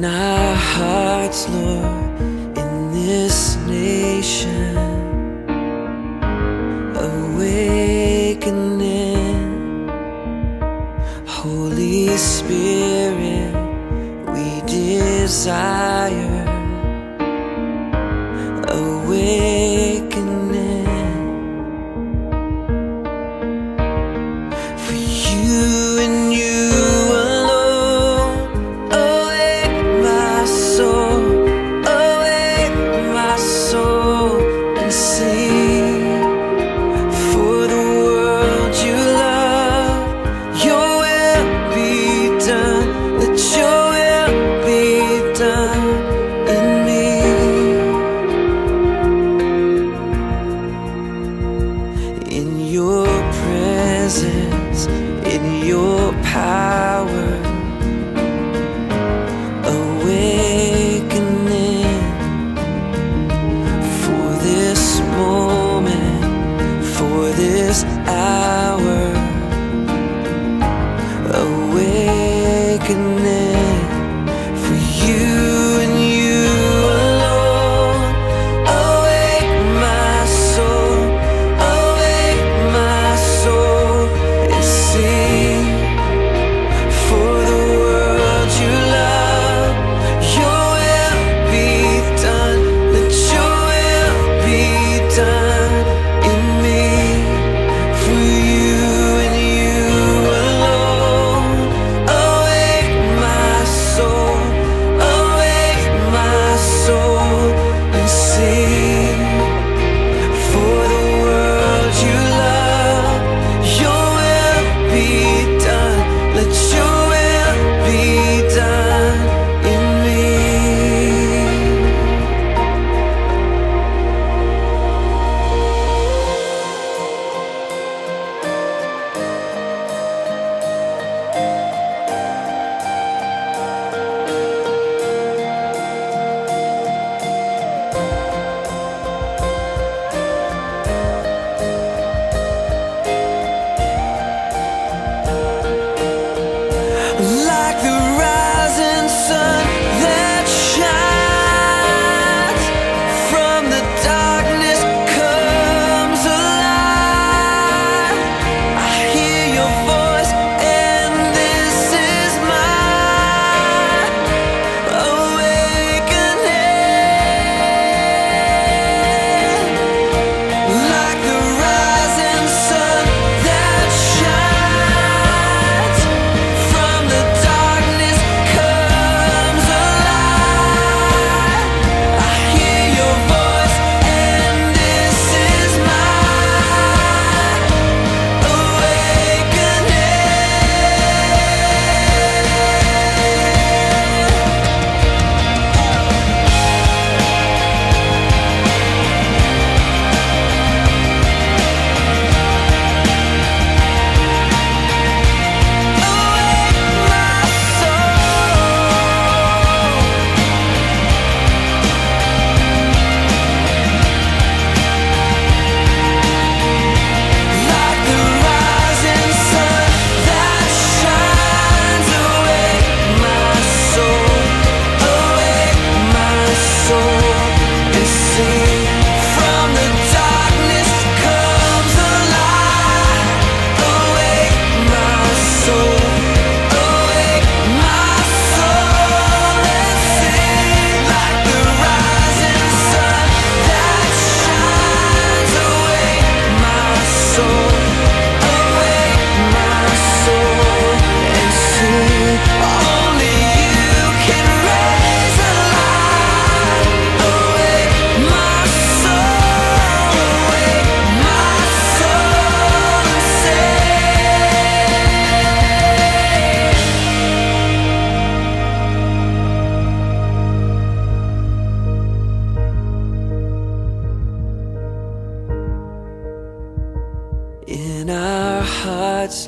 in our hearts, Lord, in this nation. Awakening, Holy Spirit, we desire. Awakening. I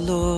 Lord.